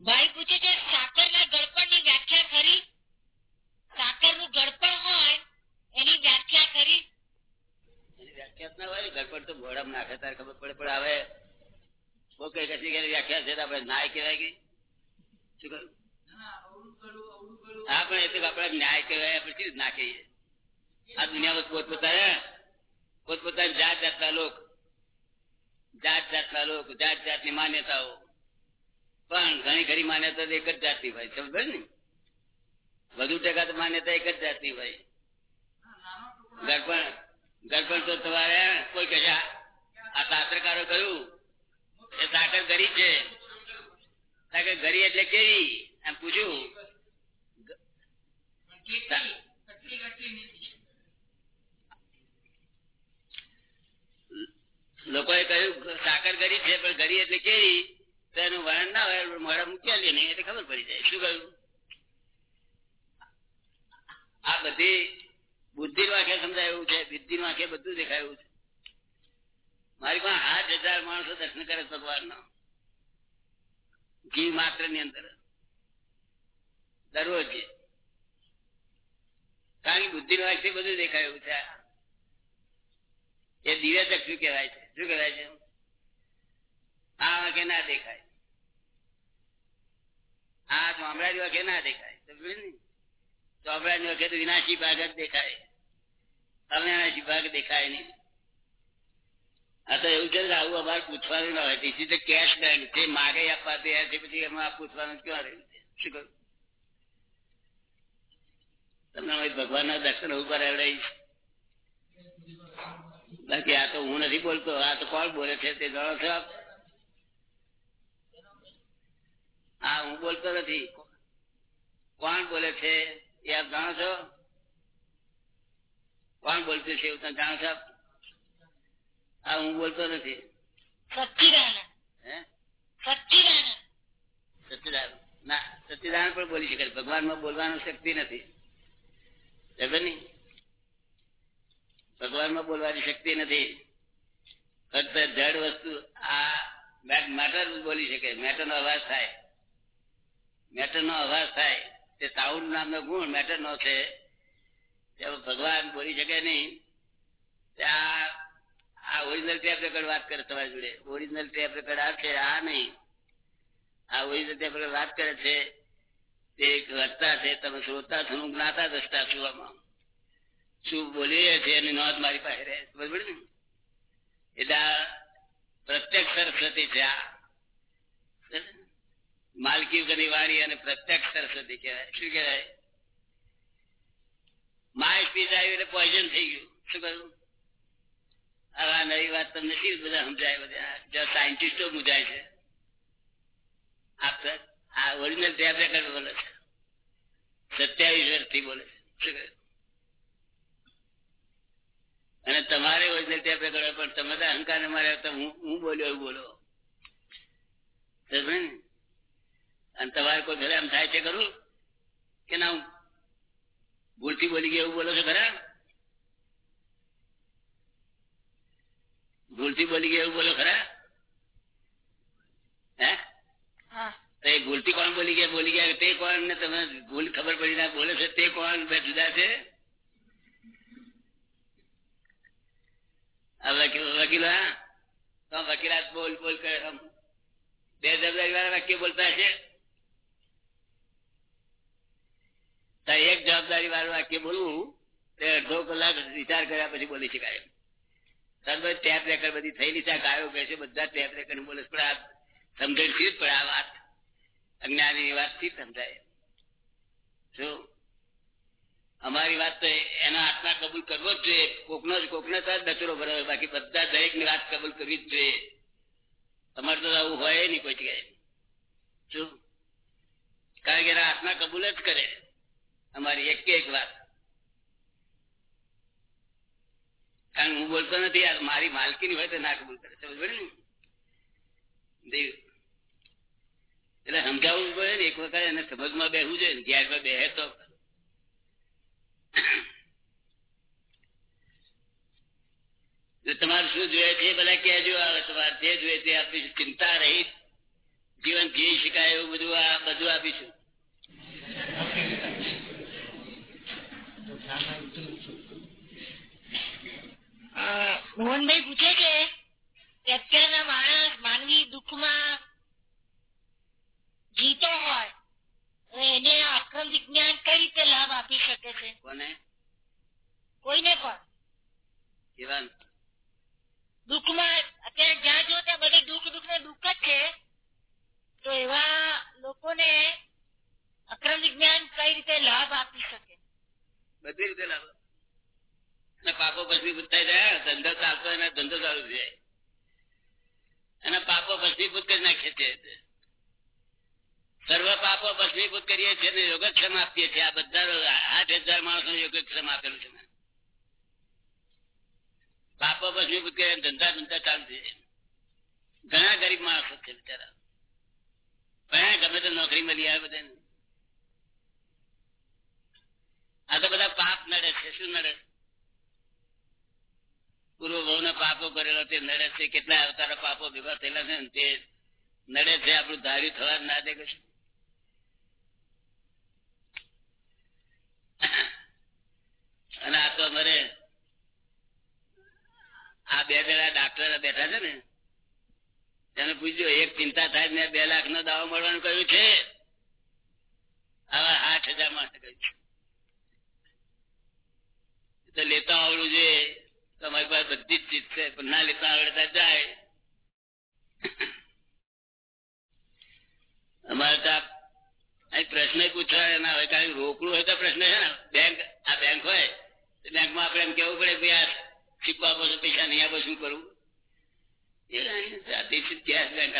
ભાઈ પૂછે છે સાકરના ગળપણની વ્યાખ્યા ખરી સાકરનું ગળપણ હોય એની વ્યાખ્યા ખરી એની વ્યાખ્યા ના હોય ગડપડ તો ઘોડામાં નાખે તારે ખબર પડે પણ હવે બહુ કઈ કશી કઈ વ્યાખ્યા છે આપણે નાય કહેવાય ગઈ શું કહ્યું? હા પણ એ તો આપણે ન્યાય કહેવાય આપણે શું ના કહીએ આ દુનિયામાં પોતપોતાના પોતપોતાની જાત જાતના લોક જાત જાતના લોકો જાત જાતની માન્યતાઓ. પણ ઘણી ઘણી માન્યતા એક જ જાતની હોય સમજ ને? વધુ ટકા તો માન્યતા એક જ જાતની હોય. ગરપણ ગરપણ તો તમારે કોઈ કહે આ શાસ્ત્રકારો કહ્યું એ સાકર ગરી છે. સાકર ગરી એટલે કેવી? એમ પૂછ્યું. લોકોએ કહ્યું સાકર ગરી છે, પણ ગરી એટલે કેરી. તો એનું વર્ણન ના હોય મોડા મૂક્યા લે નહીં, એટલે ખબર પડી જાય. શું કહ્યું? આ બધી બુદ્ધિ નું આંખે સમજાય એવું છે, બુદ્ધિ નું આંખે બધું દેખાયું છે. મારી પાસે આઠ હજાર માણસો દર્શન કરે ભગવાન નો ઘી માત્રની અંદર. દરરોજ. કારણ કે બુદ્ધિ નું આંખથી બધું દેખાયું છે એ દિવ્ય ચક્ષુ કહેવાય છે. શું કહેવાય છે? આ વાંકે ના દેખાય. આ ચોમડા વાંકે ના દેખાય, સમજ્યું ને? ચોપડાની વખત વિનાશી ભાગ જ દેખાય. કલ્યાણાશી ભાગ દેખાય નહીં. આ તો એવું છે આવું અમારે પૂછવાનું ના હોય. ટીસી તો કેશ બેંક છે માગે આપવા તૈયાર છે, પછી એમાં પૂછવાનું ક્યાં રહ્યું છે? શું કરું તમને ભગવાન ના દર્શન ઉપર આવડાવીશ. બાકી આ તો હું નથી બોલતો આ તો કોણ બોલે છે તે જાણો છો આપ? હા હું બોલતો નથી. કોણ બોલે છે એ આપ જાણો છો? કોણ બોલતું છે એવું જાણો છો આપ? હા હું બોલતો નથી. સચ્ચિદાનંદ. ના સચ્ચિદાનંદ પણ બોલી શકે ભગવાનમાં બોલવાનું શક્તિ નથી. ભગવાનમાં બોલવાની શક્તિ નથી. ફક્ત જડ વસ્તુ આ મેટર બોલી શકે. મેટર નો અવાજ થાય. મેટર નો અવાજ થાય. તે સાઉન્ડ નામનો ગુણ મેટર નો છે ભગવાન બોલી શકે નહીં. ત્યાં આ ઓરિજિનલ ટેપ રેકર્ડ વાત કરે તમારી જોડે. ઓરિજિનલ ટેપ રેકર્ડ આ છે, આ નહીં. આ ઓરિજિનલ ટેપ રેકર્ડ વાત કરે છે. તે એક વક્તા છે. તમે શ્રોતા છો જ્ઞાતા દ્રષ્ટા છું આમાં. શું બોલીએ છે એની નોંધ મારી પાસે રહે છે. ને? એટલે પ્રત્યક્ષ સરસ્વતી છે આ. માલકી ગની વાણી અને પ્રત્યક્ષ સરસ્વતી કહેવાય. શું કહેવાય? માય આવી એટલે પોઈઝન થઈ ગયું. શું કહ્યું? આ નવી વાત તમને શી બધા સમજાય બધા જો સાયન્ટિસ્ટો મુજાય છે. આ ઓરિજિનલ ટેપ બોલે છે. સત્યાવીસ વર્ષથી બોલે છે. શું કહ્યું? અને તમારે ઓરિજિનલ ટેપ રેકર્ડ પણ તમે તો અહંકાર ને મારે તો હું હું બોલ્યો એવું બોલો. ને? અને તમારે કોઈ ઘરે આમ થાય છે ખરું? કે ના હું ભૂલથી બોલી ગયો એવું બોલો છો ખરા? ભૂલથી બોલી ગયો એવું બોલો ખરા? હે? હા. એ ભૂલથી કોણ બોલી ગયા? બોલી ગયા તે કોણ? ને તમે ભૂલ ખબર પડી ના બોલે છે તે કોણ? બે જુદા છે? વકીલ એક જવાબદારી વાળું વાક્ય બોલવું, તે અડધો કલાક વિચાર કર્યા પછી બોલી શકાય તરત ટેપ રેકર્ડ બધી થયેલી છે ગાયો કહે છે, બધા ટેપ રેકર્ડ બોલે પણ આ સમજણ પડે આ વાત. અજ્ઞાની વાતથી સમજાય. શું? અમારી વાત તો એના આત્મા કબૂલ કરવો જ જોઈએ. કોકનો જ કોકને તો દચરો ભરાવે બાકી બધા દરેકની વાત કબૂલ કરવી જ જોઈએ. તમારે તો આવું હોય નહીં કોઈ જગ્યાએ. શું? કારણ કે એના આત્મા કબૂલ જ કરે. અમારી એક એક વાત. કારણ હું બોલતો નથી યાર મારી માલકીની હોય તો ના કબૂલ કરે. સમજ પડે ને? એટલે સમજાવવું પડે ને. એક વખત એને સમજમાં બેસવું જોઈએ ને. પર બેહે તો તમારે શું જોઈએ છે? ભલે કહેજો આવે તમારે જે જોઈએ તે આપીશું. ચિંતા રહી જીવન જીવી શકાય એવું બધું આ બધું આપીશું. મોહનભાઈ પૂછે છે અત્યારના માણસ માનવી દુઃખમાં જીતો હોય તો એને આ અક્રમ વિજ્ઞાન કઈ રીતે લાભ આપી શકે છે કોને કોઈને પણ? એવા દુઃખમાં અત્યારે જ્યાં જો ત્યાં બધે દુઃખ દુઃખ ને દુઃખ જ છે. તો એવા લોકોને અક્રમ વિજ્ઞાન કઈ રીતે લાભ આપી શકે? બધી રીતે લાભ. અને પાપો ભસ્મીભૂત થઈ જાય ધંધો ચાલતો એને ધંધો ચાલુ જાય. અને પાપો ભસ્મીભૂત કરી નાખે છે સર્વ પાપો ભસ્મીભૂત કરીએ છીએ અને યોગક્ષમ આપીએ છીએ. આ બધા આઠ હજાર માણસો યોગક્ષમ આપેલું છે પાપો ભસ્મીભૂત કરીએ ધંધા ધંધા ચાલુ છે ઘણા ગરીબ માણસો છે બિચારા. પણ ગમે તો નોકરી મળી આવે બધાને. આ તો બધા પાપ નડે છે. શું નડે? પૂર્વ ના પાપો કરેલો તે નડે છે. કેટલા અવતારા પાપો ભેગા થયેલા છે તે નડે છે. આપણું ધાર્યું થવા ના દે કશું. અને આ તો અમારે આ બે જણા ડાક્ટર બેઠા છે ને, એને પૂછ્યું એક ચિંતા થાય ને બે લાખ નો દાવો મળવાનું કહ્યું છે? હવે આઠ હજારમાં કહ્યું તો લેતા આવડવું જોઈએ તમારી પાસે બધી જ ચીજ છે, પણ ના લેતા આવડતા જાય. અમારે તો અહીં પ્રશ્ન પૂછવા ના હોય, કારણ રોકડું હોય તો પ્રશ્ન છે ને બેંક આ બેંક હોય. બેંકમાં આપણે એમ કેવું પડે ભાઈ આ સિક્કો આપો છો, પૈસા નહીં આપો, શું કરવું એ બેંક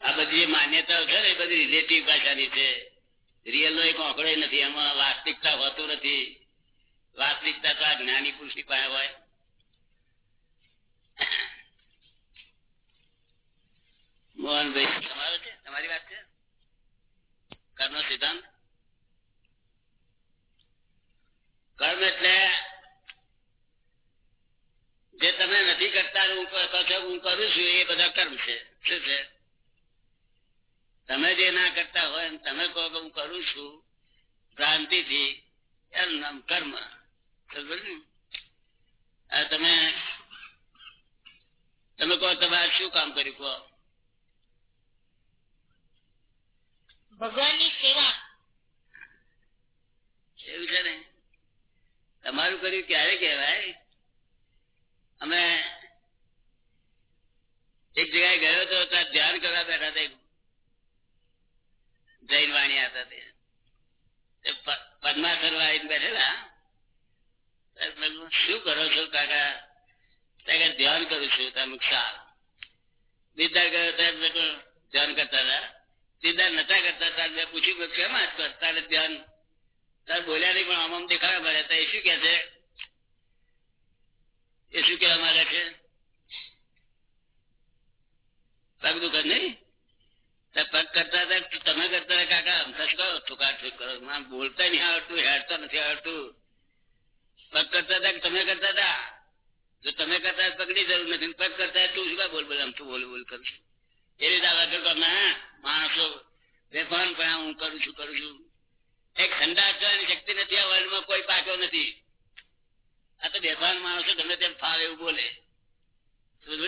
આ બધી માન્યતાઓ છે ને બધી રિલેટિવ ભાષાની છે. રિયલ એક આંકડો નથી, એમાં વાસ્તવિકતા હોતું નથી. વાસ્તવિકતા તો આ જ્ઞાની પુરુષની પાસે હોય. જે તમે ના કરતા હોય તમે કહો કે હું કરું છું, ભ્રાંતિથી એનું નામ કર્મ. તમે તમે કહો તમારે શું કામ કર્યું કહો? ભગવાનની સેવા. એવું છે ને? તમારું કર્યું ક્યારે કહેવાય? અમે એક જગ્યાએ ગયો તો ત્યાં ધ્યાન કરવા બેઠા હતા જૈન વાણી હતા તે. પદ્માસર વાળીને બેઠેલા. શું કરો છો કાકા? ત્યાં ધ્યાન કરું છું તમે સારું બીજા ગયો ત્યારે ધ્યાન કરતા હતા. સીધા નતા કરતા ત્યારે મેં પૂછ્યું કે કેમ આજ તારે ધ્યાન, તાર બોલ્યા નહીં, પણ આમ આમ દેખાડા મળે. તો એ શું કે છે? એ શું કેવા માંગે છે? પગ દુખે નહીં? પગ કરતા હતા તમે કરતા હતા? કાકા અમથા શું કરો ઠુકા ઠુક કરો. બોલતા નહીં આવડતું, હેડતા નથી આવડતું. પગ કરતા હતા તમે કરતા હતા? જો તમે કરતા હતા પગની જરૂર નથી. પગ કરતા તું શું બોલ બોલ? આમ તું બોલ બોલ કરું છું. એ રીતે આગળ માણસો બેભાન પણ હું કરું છું કરું છું. એક સંદાસ જવાની શક્તિ નથી, આ વર્લ્ડમાં કોઈ પાક્યો નથી. આ તો બેભાન માણસો ગમે તેમ ફાવે એવું બોલે. સમજો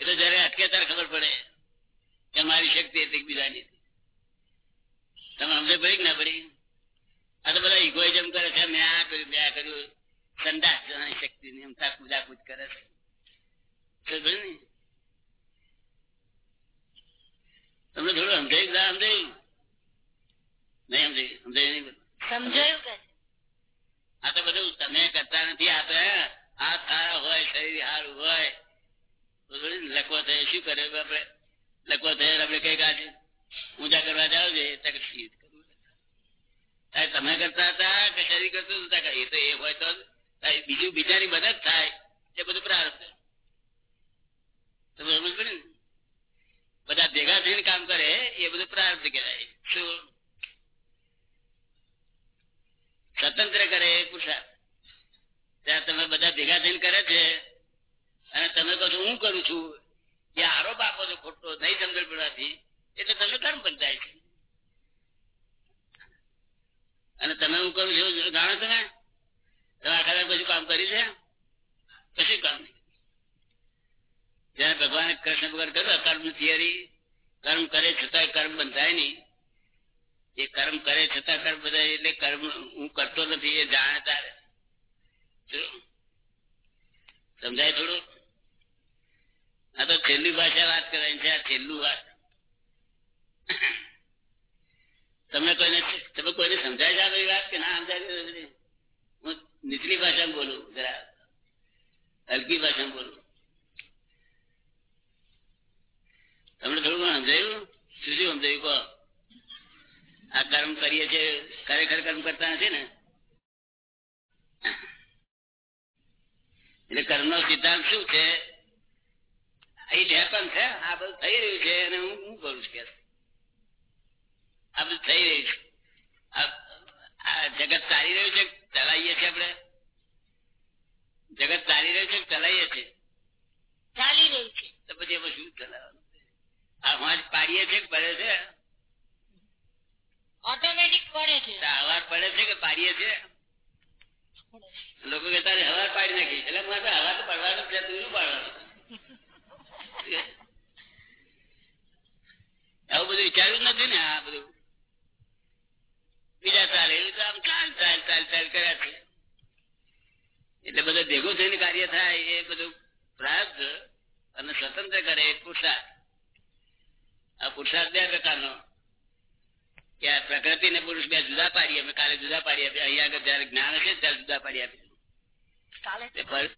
એટલે જયારે અટકે ત્યારે ખબર પડે કે મારી શક્તિ હતી બીજાની. તમે સમજે પડી ના પડી? આ તો બધા ઇગોઇઝમ કરે છે, મેં આ કર્યું, મેં આ કર્યું. સંદાસ જવાની શક્તિ ની એમ કૂદાકૂદ કરે છે. સમજો ને? તમને થોડું સમજાયું સમજાયું? નહીં સમજાયું. સમજાયું નહીં સમજાયું આ તો બધું તમે કરતા નથી આ તો આ સારા હોય શરીર સારું હોય. લખવા થોડી શું કરે આપણે? લખવા થયે આપડે કઈ કાઢે ઊંચા કરવા જાવ છે તમે કરતા હતા કે શરીર કરતું હતા એ તો એ હોય તો બીજું બીજાની મદદ થાય એ બધું પ્રાર્થ તમે સમજ પડે ને? બધા ભેગા થઈને કામ કરે, એ બધું પ્રાર્થ કહેવાય. શું સ્વતંત્ર કરે પુરુષાર્થ ત્યાં તમે બધા ભેગા થઈને કરે છે, અને તમે કહો હું કરું છું, એ આરોપ આપો છો ખોટો, નહીં જંગલ પડવાથી, એટલે તમને કામ બંધાય છે અને તમે હું કરું છો, જાણો છો તમે આખા કશું કામ કર્યું છે? પછી કામ ભગવાને કૃષ્ણ ભગવાન કર્યું કર્મ થિયરી, કર્મ કરે છતાં કર્મ બંધાય નહીં. એ કર્મ કરે છતાં કર્મ બંધાય એટલે કર્મ હું કરતો નથી એ જાણે તારે સમજાય થોડું? આ તો છેલ્લી ભાષા વાત કરવાની છે, આ છેલ્લું વાત. તમને કોઈને તમે કોઈને સમજાય આ બધી વાત કે ના સમજાય હું નીચલી ભાષામાં બોલું, જરા હલકી ભાષામાં બોલું. તમને થોડું ઘણું સમજાયું? શું શું સમજાયું કહો? આ કર્મ કરીએ છીએ ખરેખર કર્મ કરતા નથી ને? એટલે કર્મ નો સિદ્ધાંત શું છે? અહીં હેપન છે આ બધું થઈ રહ્યું છે અને હું શું કરું છું કે? આ બધું થઈ રહ્યું છે. આ- આ જગત ચાલી રહ્યું છે ચલાવીએ છીએ આપણે? જગત ચાલી રહ્યું છે ચલાવીએ છીએ? ચાલી રહ્યું છે. તો પછી એમાં શું ચલાવવાનું? વાંચ પાડીએ છીએ કે પડે છે? ઓટોમેટિક પડે છે. હવાર પડે છે કે પાડીએ છીએ લોકો કે તારે હવાર પાડી નાખી. એટલે મારે હવા તો પડવાનું છે તું શું પાડવાનું? આવું બધું વિચાર્યું નથી ને આ બધું. બીજા ચાલે એવું તો આમ ચાલ ચાલ ચાલ ચાલ કર્યા છે. એટલે બધું ભેગું થઈને કાર્ય થાય એ બધું પ્રાર્થ અને સ્વતંત્ર કરે એ પુરુષાર્થ આ પુરુષાર્થ બે પ્રકારનો. કે આ પ્રકૃતિ ને પુરુષ બે જુદા પાડીએ અમે કાલે જુદા પાડી આપીએ અહીંયા આગળ જયારે જ્ઞાન હશે ત્યારે જુદા પાડી પર-